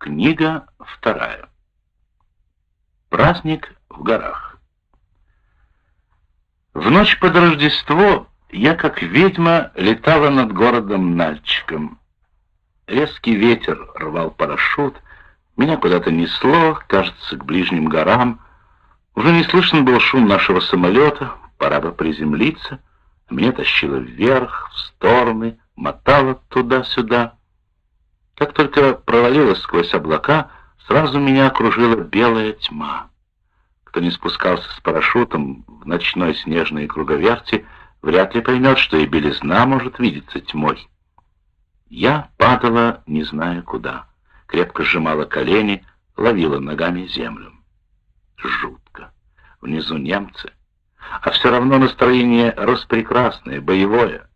Книга вторая. Праздник в горах. В ночь под Рождество я, как ведьма, летала над городом Нальчиком. Резкий ветер рвал парашют, меня куда-то несло, кажется, к ближним горам. Уже не слышен был шум нашего самолета, пора бы приземлиться. Меня тащило вверх, в стороны, мотало туда-сюда. Как только провалилась сквозь облака, сразу меня окружила белая тьма. Кто не спускался с парашютом в ночной снежной круговерти, вряд ли поймет, что и белизна может видеться тьмой. Я падала, не зная куда. Крепко сжимала колени, ловила ногами землю. Жутко. Внизу немцы. А все равно настроение распрекрасное, боевое.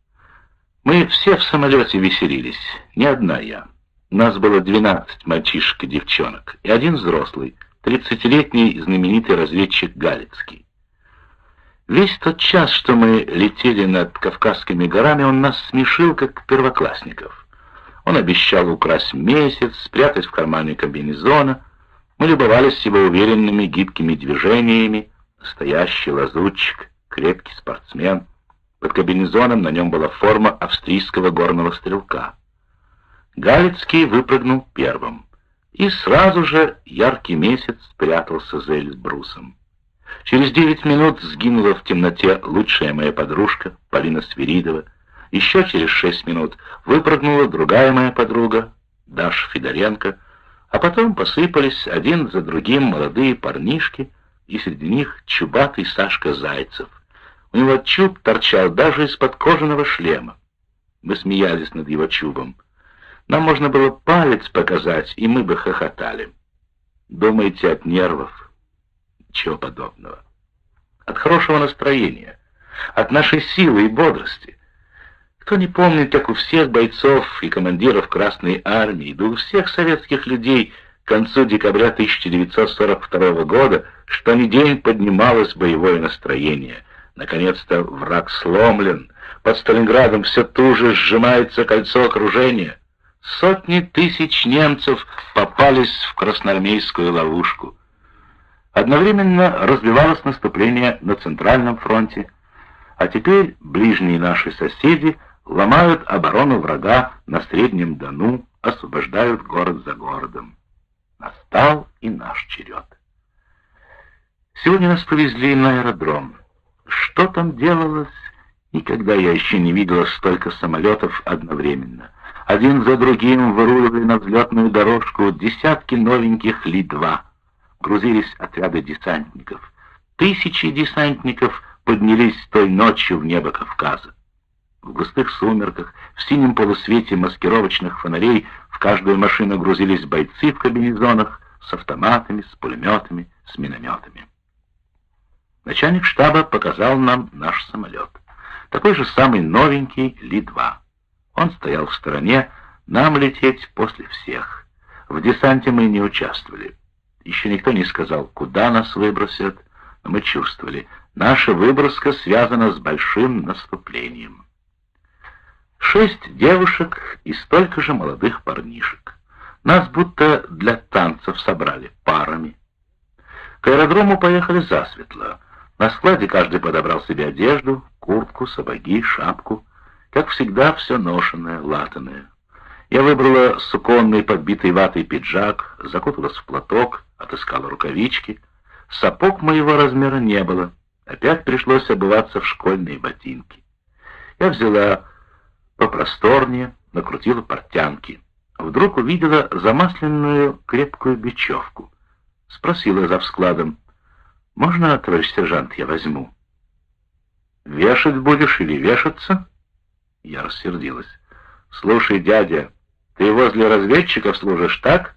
Мы все в самолете веселились, не одна я. Нас было двенадцать мальчишек и девчонок, и один взрослый, тридцатилетний знаменитый разведчик Галицкий. Весь тот час, что мы летели над Кавказскими горами, он нас смешил, как первоклассников. Он обещал украсть месяц, спрятать в кармане комбинезона. Мы любовались его уверенными гибкими движениями. Настоящий лазутчик, крепкий спортсмен — под комбинезоном на нем была форма австрийского горного стрелка. Галицкий выпрыгнул первым, и сразу же яркий месяц спрятался за Эльсбрусом. Через девять минут сгинула в темноте лучшая моя подружка Полина Свиридова. Еще через шесть минут выпрыгнула другая моя подруга Даша Федоренко, а потом посыпались один за другим молодые парнишки, и среди них чубатый Сашка Зайцев — у него чуб торчал даже из-под кожаного шлема. Мы смеялись над его чубом. Нам можно было палец показать, и мы бы хохотали. Думаете, от нервов? Чего подобного. От хорошего настроения, от нашей силы и бодрости. Кто не помнит, как у всех бойцов и командиров Красной Армии, да у всех советских людей к концу декабря 1942 года, что ни день поднималось боевое настроение — Наконец-то враг сломлен. Под Сталинградом все туже сжимается кольцо окружения. Сотни тысяч немцев попались в красноармейскую ловушку. Одновременно развивалось наступление на Центральном фронте, а теперь ближние наши соседи ломают оборону врага на Среднем Дону, освобождают город за городом. Настал и наш черед. Сегодня нас повезли на аэродром. Что там делалось? Никогда я еще не видела столько самолетов одновременно. Один за другим выруливали на взлетную дорожку десятки новеньких Ли-2. Грузились отряды десантников. Тысячи десантников поднялись той ночью в небо Кавказа. В густых сумерках, в синем полусвете маскировочных фонарей в каждую машину грузились бойцы в комбинезонах с автоматами, с пулеметами, с минометами. Начальник штаба показал нам наш самолет. Такой же самый новенький Ли-2. Он стоял в стороне, нам лететь после всех. В десанте мы не участвовали. Еще никто не сказал, куда нас выбросят, но мы чувствовали, наша выброска связана с большим наступлением. Шесть девушек и столько же молодых парнишек. Нас будто для танцев собрали парами. К аэродрому поехали засветло. На складе каждый подобрал себе одежду, куртку, сапоги, шапку. Как всегда, все ношенное, латаное. Я выбрала суконный подбитый ватой пиджак, закуталась в платок, отыскала рукавички. Сапог моего размера не было. Опять пришлось обуваться в школьные ботинки. Я взяла попросторнее, накрутила портянки. Вдруг увидела замасленную крепкую бечевку. Спросила за складом, «Можно, товарищ сержант, я возьму?» «Вешать будешь или вешаться?» Я рассердилась. «Слушай, дядя, ты возле разведчиков служишь, так?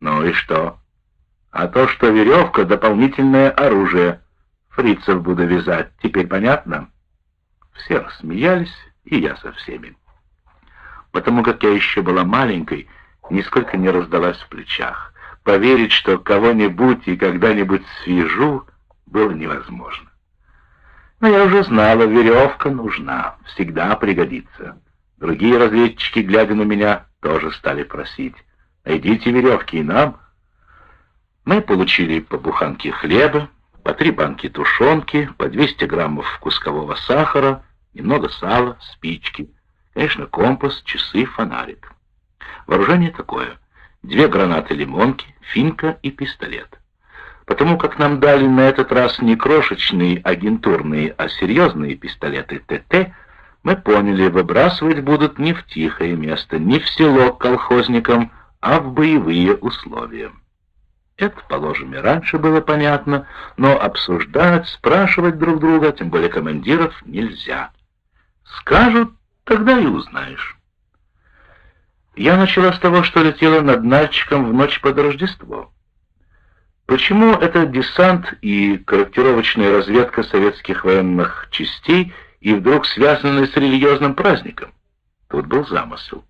Ну и что? А то, что веревка — дополнительное оружие. Фрицев буду вязать, теперь понятно?» Все рассмеялись, и я со всеми. Потому как я еще была маленькой, нисколько не раздалась в плечах. Поверить, что кого-нибудь и когда-нибудь свяжу, было невозможно. Но я уже знала, веревка нужна, всегда пригодится. Другие разведчики, глядя на меня, тоже стали просить. Найдите веревки и нам. Мы получили по буханке хлеба, по три банки тушенки, по 200 граммов кускового сахара, немного сала, спички, конечно, компас, часы, фонарик. Вооружение такое. Две гранаты лимонки, финка и пистолет. Потому как нам дали на этот раз не крошечные агентурные, а серьезные пистолеты ТТ, мы поняли, выбрасывать будут не в тихое место, не в село к колхозникам, а в боевые условия. Это, положим, и раньше было понятно, но обсуждать, спрашивать друг друга, тем более командиров, нельзя. Скажут, тогда и узнаешь. Я начала с того, что летела над Нальчиком в ночь под Рождество. Почему это десант и корректировочная разведка советских военных частей и вдруг связаны с религиозным праздником? Тут был замысел.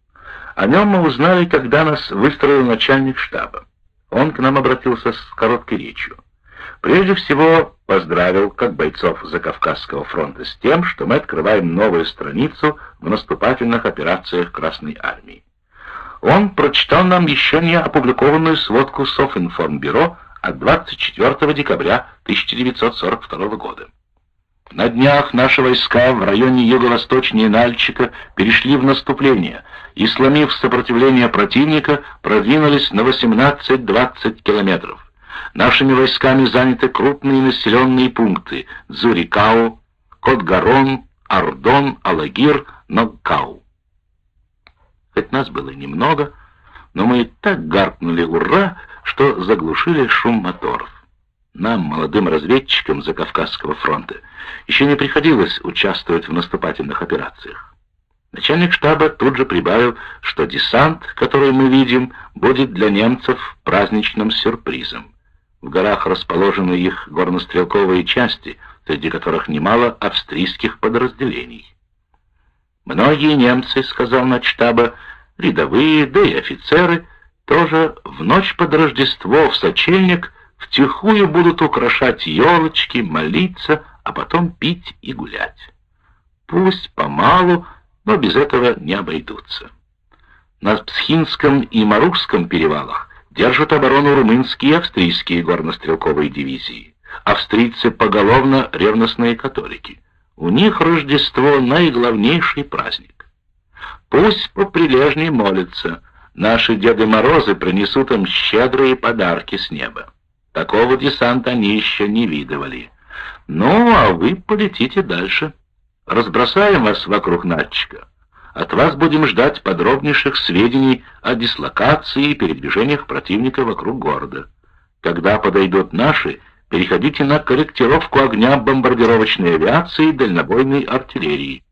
О нем мы узнали, когда нас выстроил начальник штаба. Он к нам обратился с короткой речью. Прежде всего, поздравил, как бойцов Закавказского фронта, с тем, что мы открываем новую страницу в наступательных операциях Красной Армии. Он прочитал нам еще не опубликованную сводку Софинформбюро от 24 декабря 1942 года. На днях наши войска в районе юго-восточнее Нальчика перешли в наступление и, сломив сопротивление противника, продвинулись на 18-20 километров. Нашими войсками заняты крупные населенные пункты Зурикау, Котгарон, Ардон, Алагир, Ногкау. Хоть нас было немного, но мы и так гаркнули «Ура!», что заглушили шум моторов. Нам, молодым разведчикам Закавказского фронта, еще не приходилось участвовать в наступательных операциях. Начальник штаба тут же прибавил, что десант, который мы видим, будет для немцев праздничным сюрпризом. В горах расположены их горнострелковые части, среди которых немало австрийских подразделений. Многие немцы, сказал начштаба, рядовые, да и офицеры, тоже в ночь под Рождество в сочельник втихую будут украшать елочки, молиться, а потом пить и гулять. Пусть помалу, но без этого не обойдутся. На Псхинском и Марухском перевалах держат оборону румынские и австрийские горнострелковые дивизии. Австрийцы поголовно ревностные католики. У них Рождество — наиглавнейший праздник. Пусть поприлежней молятся — Наши Деды Морозы принесут им щедрые подарки с неба. Такого десанта они еще не видывали. Ну, а вы полетите дальше. Разбросаем вас вокруг Натчика. От вас будем ждать подробнейших сведений о дислокации и передвижениях противника вокруг города. Когда подойдут наши, переходите на корректировку огня бомбардировочной авиации и дальнобойной артиллерии.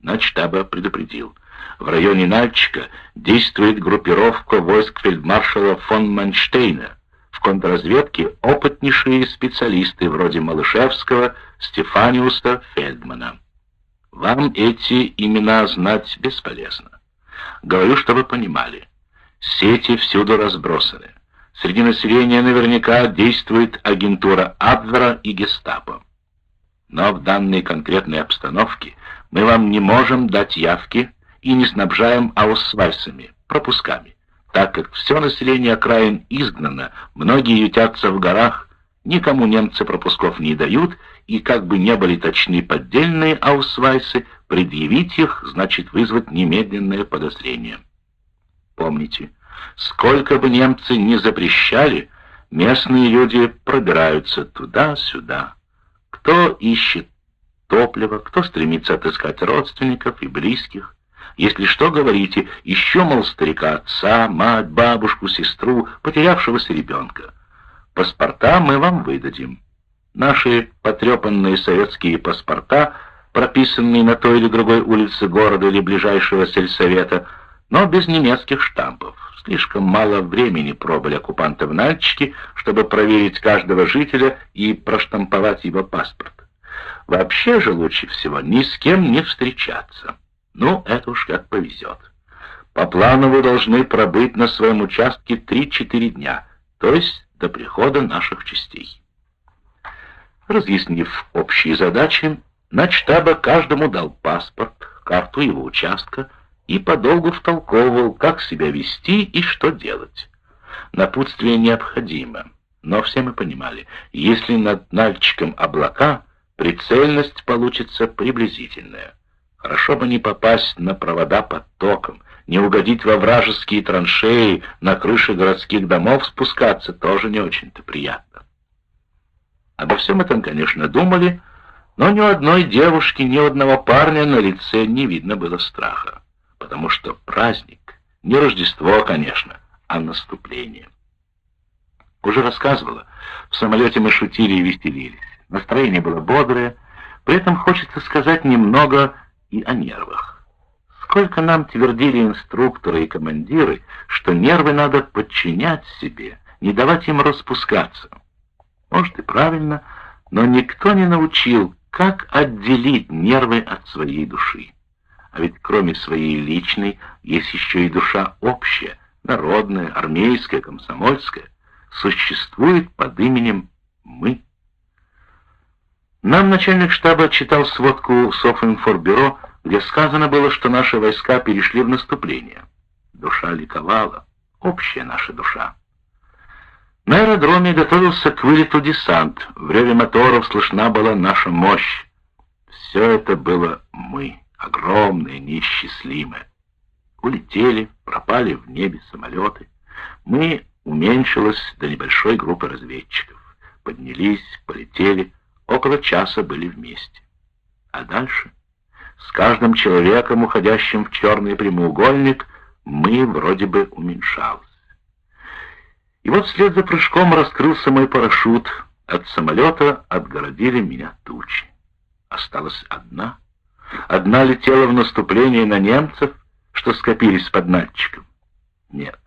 Начтаба предупредил — в районе Нальчика действует группировка войск фельдмаршала фон Манштейна. В контрразведке опытнейшие специалисты вроде Малышевского, Стефаниуса, Фельдмана. Вам эти имена знать бесполезно. Говорю, чтобы понимали. Сети всюду разбросаны. Среди населения наверняка действует агентура Абвера и Гестапо. Но в данной конкретной обстановке мы вам не можем дать явки и не снабжаем аусвайсами, пропусками, так как все население окраин изгнано, многие ютятся в горах, никому немцы пропусков не дают, и как бы не были точны поддельные аусвайсы, предъявить их значит вызвать немедленное подозрение. Помните, сколько бы немцы не запрещали, местные люди пробираются туда-сюда. Кто ищет топливо, кто стремится отыскать родственников и близких, если что, говорите, еще, мол, старика отца, мать, бабушку, сестру, потерявшегося ребенка. Паспорта мы вам выдадим. Наши потрепанные советские паспорта, прописанные на той или другой улице города или ближайшего сельсовета, но без немецких штампов. Слишком мало времени пробыли оккупанты в Нальчике, чтобы проверить каждого жителя и проштамповать его паспорт. Вообще же лучше всего ни с кем не встречаться. Ну, это уж как повезет. По плану вы должны пробыть на своем участке 3-4 дня, то есть до прихода наших частей. Разъяснив общие задачи, начтаба каждому дал паспорт, карту его участка и подолгу втолковывал, как себя вести и что делать. Напутствие необходимо, но все мы понимали, если над Нальчиком облака, прицельность получится приблизительная. Хорошо бы не попасть на провода под током, не угодить во вражеские траншеи, на крыши городских домов спускаться тоже не очень-то приятно. Обо всем этом, конечно, думали, но ни у одной девушки, ни у одного парня на лице не видно было страха, потому что праздник, не Рождество, конечно, а наступление. Уже рассказывала, в самолете мы шутили и веселились, настроение было бодрое, при этом хочется сказать немного и о нервах. Сколько нам твердили инструкторы и командиры, что нервы надо подчинять себе, не давать им распускаться. Может и правильно, но никто не научил, как отделить нервы от своей души. А ведь кроме своей личной есть еще и душа общая, народная, армейская, комсомольская, существует под именем «мы». Нам начальник штаба отчитал сводку Софинформбюро, где сказано было, что наши войска перешли в наступление. Душа ликовала, общая наша душа. На аэродроме готовился к вылету десант. В реве моторов слышна была наша мощь. Все это было мы, огромные, неисчислимые. Улетели, пропали в небе самолеты. Мы уменьшилась до небольшой группы разведчиков. Поднялись, полетели, около часа были вместе. А дальше, с каждым человеком, уходящим в черный прямоугольник, мы вроде бы уменьшалось. И вот вслед за прыжком раскрылся мой парашют. От самолета отгородили меня тучи. Осталась одна. Одна летела в наступление на немцев, что скопились под Нальчиком. Нет.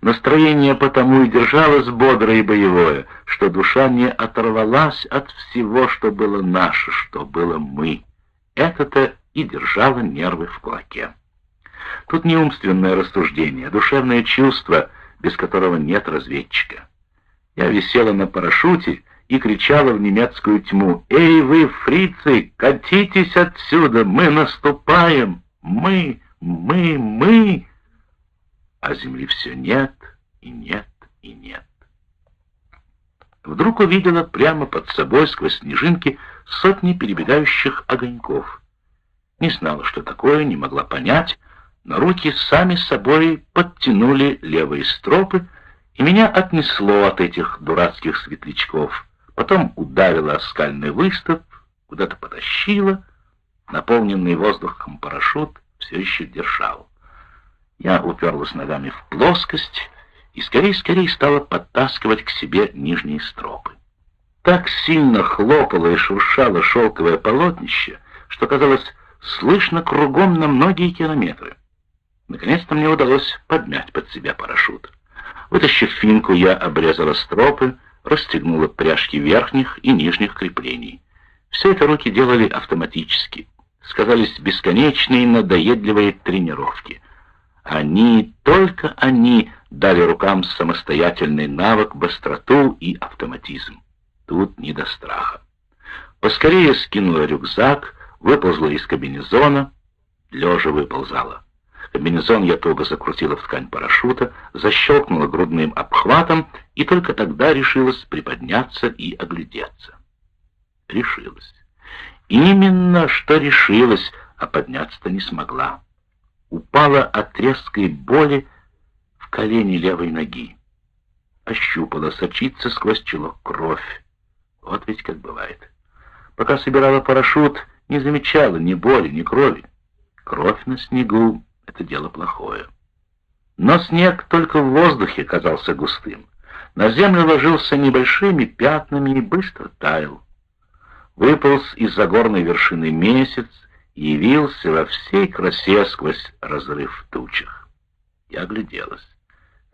Настроение потому и держалось бодрое и боевое, что душа не оторвалась от всего, что было наше, что было мы. Это-то и держало нервы в кулаке. Тут не умственное рассуждение, а душевное чувство — без которого нет разведчика. Я висела на парашюте и кричала в немецкую тьму, «Эй вы, фрицы, катитесь отсюда, мы наступаем! Мы, мы, мы!» А земли все нет, и нет, и нет. Вдруг увидела прямо под собой сквозь снежинки сотни перебегающих огоньков. Не знала, что такое, не могла понять, но руки сами собой подтянули левые стропы, и меня отнесло от этих дурацких светлячков. Потом ударило о скальный выступ, куда-то потащило. Наполненный воздухом парашют все еще держал. Я уперлась ногами в плоскость и скорее-скорее стала подтаскивать к себе нижние стропы. Так сильно хлопало и шуршало шелковое полотнище, что казалось слышно кругом на многие километры. Наконец-то мне удалось подмять под себя парашют. Вытащив финку, я обрезала стропы, расстегнула пряжки верхних и нижних креплений. Все это руки делали автоматически. Сказались бесконечные надоедливые тренировки. Они, только они, дали рукам самостоятельный навык, быстроту и автоматизм. Тут не до страха. Поскорее скинула рюкзак, выползла из кабинезона, лежа выползала. Комбинезон я туго закрутила в ткань парашюта, защелкнула грудным обхватом и только тогда решилась приподняться и оглядеться. Решилась. Именно что решилась, а подняться-то не смогла. Упала от резкой боли колени левой ноги. Ощупала, сочиться сквозь челок кровь. Вот ведь как бывает. Пока собирала парашют, не замечала ни боли, ни крови. Кровь на снегу это дело плохое. Но снег только в воздухе казался густым. На землю ложился небольшими пятнами и быстро таял. Выполз из-за горной вершины месяц явился во всей красе сквозь разрыв в тучах. Я огляделась.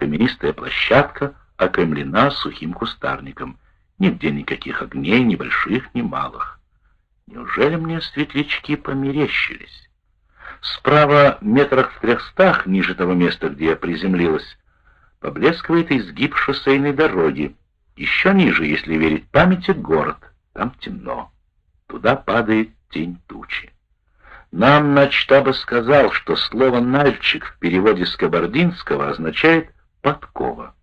Каменистая площадка окаймлена сухим кустарником. Нигде никаких огней, ни больших, ни малых. Неужели мне светлячки померещились? Справа, метрах в трехстах, ниже того места, где я приземлилась, поблескивает изгиб шоссейной дороги. Еще ниже, если верить памяти, город. Там темно. Туда падает тень тучи. Нам начтаба сказал, что слово «нальчик» в переводе с кабардинского означает «подкова».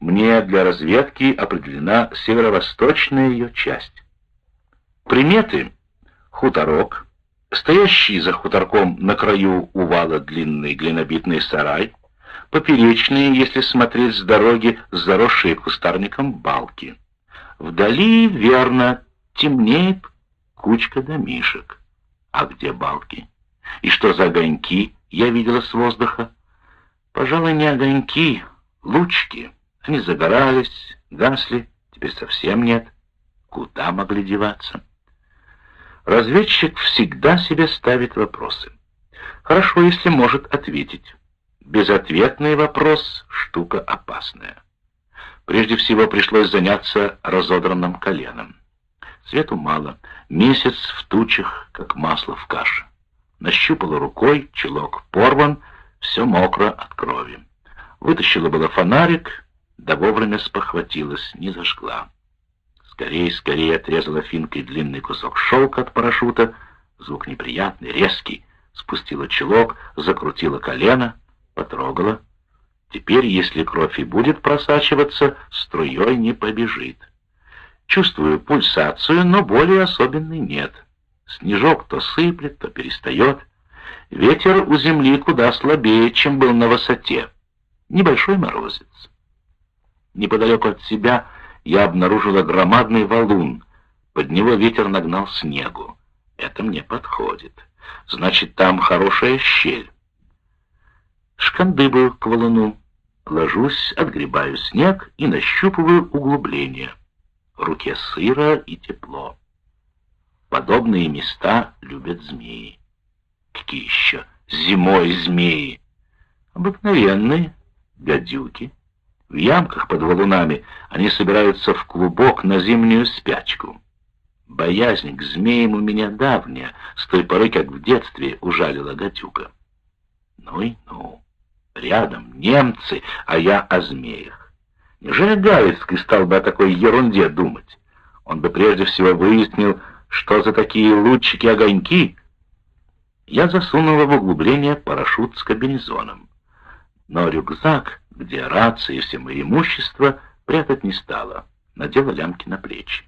Мне для разведки определена северо-восточная ее часть. Приметы — хуторок, стоящий за хуторком на краю увала длинный глинобитный сарай, поперечные, если смотреть с дороги, заросшие кустарником балки. Вдали, верно, темнеет кучка домишек. А где балки? И что за огоньки я видела с воздуха? Пожалуй, не огоньки, лучки. Они загорались, гасли, теперь совсем нет. Куда могли деваться? Разведчик всегда себе ставит вопросы. Хорошо, если может ответить. Безответный вопрос — штука опасная. Прежде всего пришлось заняться разодранным коленом. Свету мало, месяц в тучах, как масло в каше. Нащупала рукой, чулок порван, все мокро от крови. Вытащила было фонарик, да вовремя спохватилась, не зажгла. Скорее, скорее отрезала финкой длинный кусок шелка от парашюта. Звук неприятный, резкий. Спустила чулок, закрутила колено, потрогала. Теперь, если кровь и будет просачиваться, струей не побежит. Чувствую пульсацию, но боли особенной нет. Снежок то сыплет, то перестает. Ветер у земли куда слабее, чем был на высоте. Небольшой морозец. Неподалеку от себя я обнаружила громадный валун. Под него ветер нагнал снегу. Это мне подходит. Значит, там хорошая щель. Шкандыбаю к валуну. Ложусь, отгребаю снег и нащупываю углубление. В руке сыро и тепло. Подобные места любят змеи. Какие еще зимой змеи? Обыкновенные гадюки. В ямках под валунами они собираются в клубок на зимнюю спячку. Боязнь к змеям у меня давняя, с той поры, как в детстве ужалила гадюка. Ну и ну. Рядом немцы, а я о змеях. Неужели Галицкий стал бы о такой ерунде думать? Он бы прежде всего выяснил, что за такие лучики-огоньки. Я засунула в углубление парашют с кабинезоном. Но рюкзак где рации и все мои имущество, прятать не стала. Надела лямки на плечи.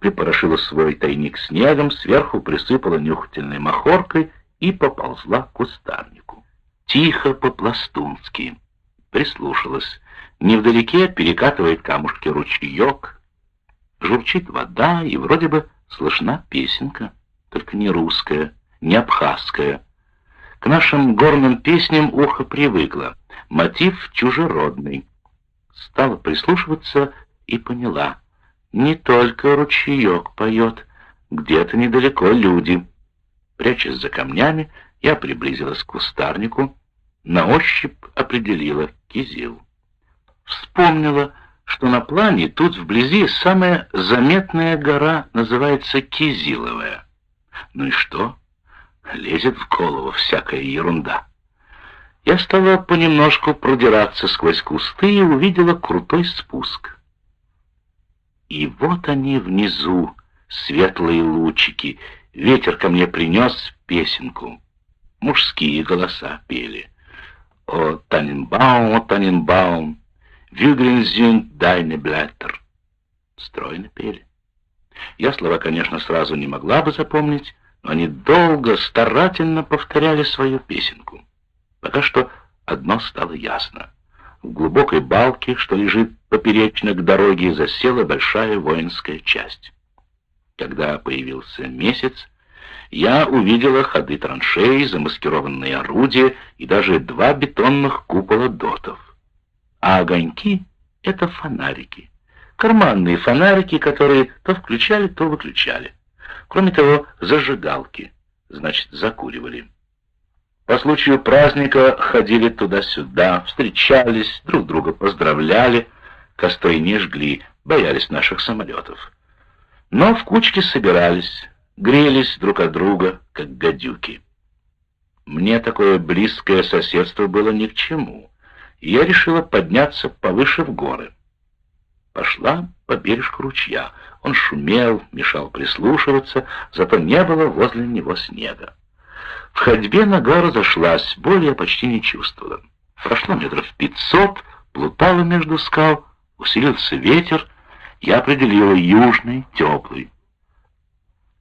Припорошила свой тайник снегом, сверху присыпала нюхательной махоркой и поползла к кустарнику. Тихо по-пластунски. Прислушалась. Невдалеке перекатывает камушки ручеек. Журчит вода, и вроде бы слышна песенка, только не русская, не абхазская. К нашим горным песням ухо привыкло. Мотив чужеродный. Стала прислушиваться и поняла. Не только ручеек поет, где-то недалеко люди. Прячась за камнями, я приблизилась к кустарнику, на ощупь определила кизил. Вспомнила, что на плане тут вблизи самая заметная гора называется Кизиловая. Ну и что? Лезет в голову всякая ерунда. Я стала понемножку продираться сквозь кусты и увидела крутой спуск. И вот они внизу, светлые лучики. Ветер ко мне принес песенку. Мужские голоса пели. «О, Таненбаум, о, Таненбаум, Вюгрензюнд, дайне Блеттер». Стройно пели. Я слова, конечно, сразу не могла бы запомнить, они долго, старательно повторяли свою песенку. Пока что одно стало ясно. В глубокой балке, что лежит поперечно к дороге, засела большая воинская часть. Когда появился месяц, я увидела ходы траншей, замаскированные орудия и даже два бетонных купола дотов. А огоньки — это фонарики. Карманные фонарики, которые то включали, то выключали. Кроме того, зажигалки, значит, закуривали. По случаю праздника ходили туда-сюда, встречались, друг друга поздравляли, костры не жгли, боялись наших самолетов. Но в кучке собирались, грелись друг от друга, как гадюки. Мне такое близкое соседство было ни к чему, и я решила подняться повыше в горы. Пошла по бережку ручья. Он шумел, мешал прислушиваться, зато не было возле него снега. В ходьбе нога разошлась, боли я почти не чувствовала. Прошло метров пятьсот, плутала между скал, усилился ветер, я определила южный, теплый.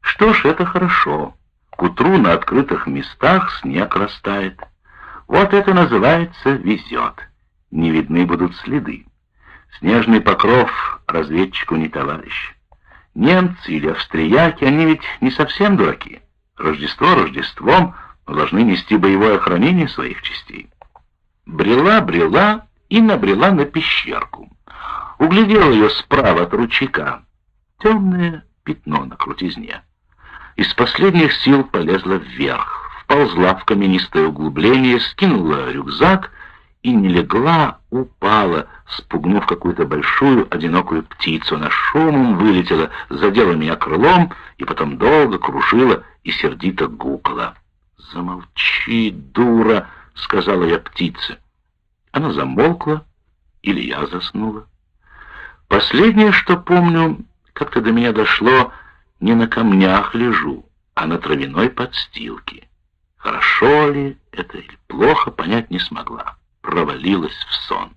Что ж, это хорошо. К утру на открытых местах снег растает. Вот это называется везет. Не видны будут следы. Снежный покров разведчику не товарищ. Немцы или австрияки, они ведь не совсем дураки. Рождество Рождеством, но должны нести боевое охранение своих частей. Брела, брела и набрела на пещерку. Углядел ее справа от ручейка. Темное пятно на крутизне. Из последних сил полезла вверх, вползла в каменистое углубление, скинула рюкзак и не легла, упала, спугнув какую-то большую одинокую птицу. Она шумом вылетела, задела меня крылом и потом долго кружила и сердито гукала. «Замолчи, дура!» — сказала я птице. Она замолкла, или я заснула. Последнее, что помню, как-то до меня дошло, не на камнях лежу, а на травяной подстилке. Хорошо ли это или плохо, понять не смогла. Провалилась в сон.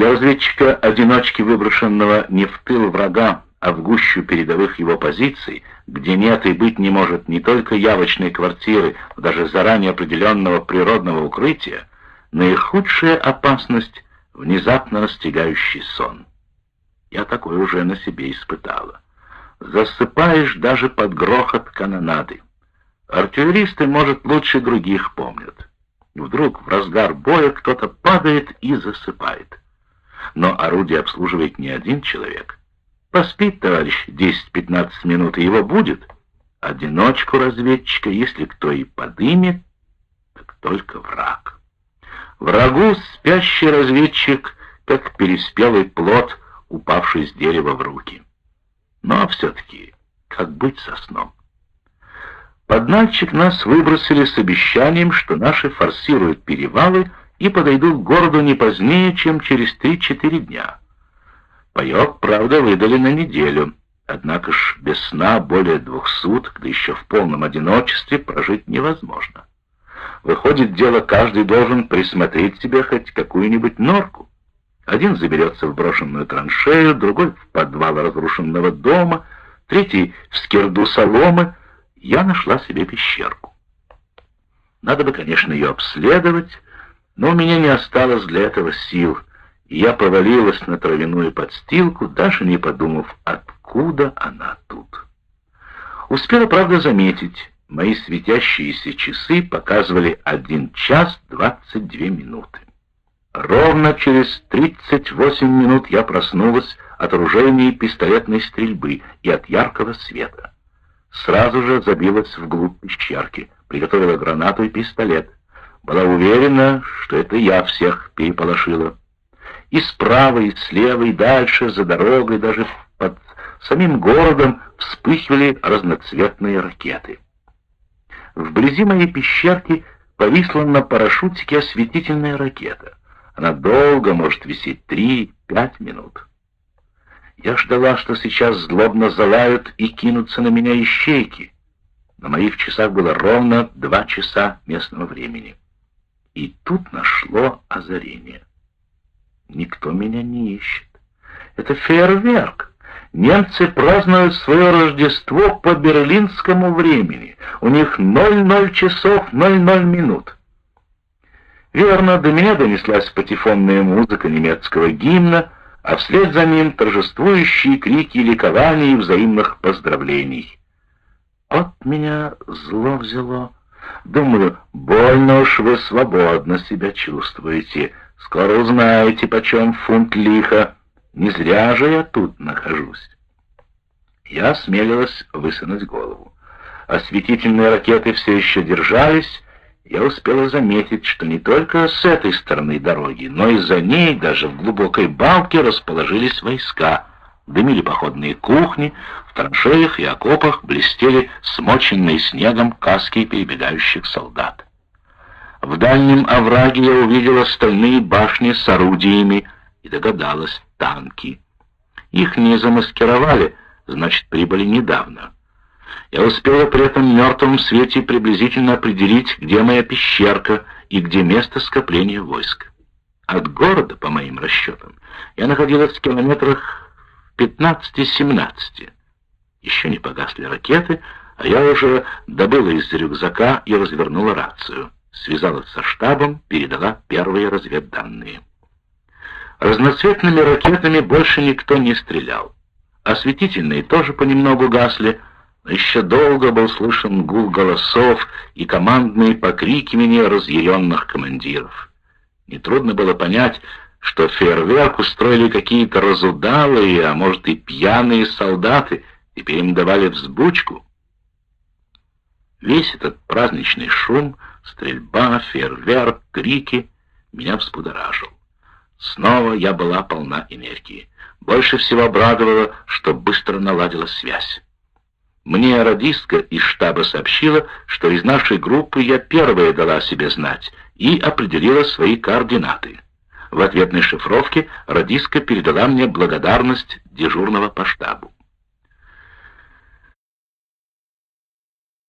Для разведчика-одиночки, выброшенного не в тыл врага, а в гущу передовых его позиций, где нет и быть не может не только явочной квартиры, но даже заранее определенного природного укрытия, наихудшая опасность — внезапно настигающий сон. Я такое уже на себе испытала. Засыпаешь даже под грохот канонады. Артиллеристы, может, лучше других помнят. Вдруг в разгар боя кто-то падает и засыпает. Но орудие обслуживает не один человек. Поспит, товарищ, 10-15 минут, и его будет. Одиночку разведчика, если кто и подымет, так только враг. Врагу спящий разведчик, как переспелый плод, упавший с дерева в руки. Но все-таки, как быть со сном? Под Нальчик нас выбросили с обещанием, что наши форсируют перевалы и подойдут к городу не позднее, чем через 3-4 дня. Паек, правда, выдали на неделю, однако ж без сна более двух суток, да еще в полном одиночестве, прожить невозможно. Выходит, дело каждый должен присмотреть себе хоть какую-нибудь норку. Один заберется в брошенную траншею, другой в подвал разрушенного дома, третий в скирду соломы. Я нашла себе пещерку. Надо бы, конечно, ее обследовать, но у меня не осталось для этого сил, и я повалилась на травяную подстилку, даже не подумав, откуда она тут. Успела, правда, заметить, мои светящиеся часы показывали 1 час 22 минуты. Ровно через 38 минут я проснулась от оружейной пистолетной стрельбы и от яркого света. Сразу же забилась вглубь пещерки, приготовила гранату и пистолет. Была уверена, что это я всех переполошила. И справа, и слева, и дальше, за дорогой, даже под самим городом вспыхивали разноцветные ракеты. Вблизи моей пещерки повисла на парашютике осветительная ракета. Она долго может висеть три-пять минут. Я ждала, что сейчас злобно залают и кинутся на меня ищейки. На моих часах было ровно два часа местного времени. И тут нашло озарение. Никто меня не ищет. Это фейерверк. Немцы празднуют свое Рождество по берлинскому времени. У них 00 часов 00 минут. Верно, до меня донеслась патефонная музыка немецкого гимна, а вслед за ним торжествующие крики ликования и взаимных поздравлений. От меня зло взяло. Думаю, больно уж вы свободно себя чувствуете. Скоро узнаете, почем фунт лиха. Не зря же я тут нахожусь. Я осмелилась высунуть голову. Осветительные ракеты все еще держались, я успела заметить, что не только с этой стороны дороги, но и за ней, даже в глубокой балке, расположились войска. Дымили походные кухни, в траншеях и окопах блестели смоченные снегом каски перебегающих солдат. В дальнем овраге я увидела стальные башни с орудиями и догадалась — танки. Их не замаскировали, значит, прибыли недавно. Я успела при этом мертвом свете приблизительно определить, где моя пещерка и где место скопления войск. От города, по моим расчетам, я находилась в километрах 15-17. Еще не погасли ракеты, а я уже добыла из рюкзака и развернула рацию. Связалась со штабом, передала первые разведданные. Разноцветными ракетами больше никто не стрелял. Осветительные тоже понемногу гасли, но еще долго был слышен гул голосов и командные покрикивания разъяренных командиров. Нетрудно было понять, что фейерверк устроили какие-то разудалые, а может и пьяные солдаты, теперь им давали взбучку. Весь этот праздничный шум, стрельба, фейерверк, крики меня взбудоражил. Снова я была полна энергии. Больше всего обрадовало, что быстро наладила связь. Мне радистка из штаба сообщила, что из нашей группы я первая дала себе знать и определила свои координаты. В ответной шифровке радистка передала мне благодарность дежурного по штабу.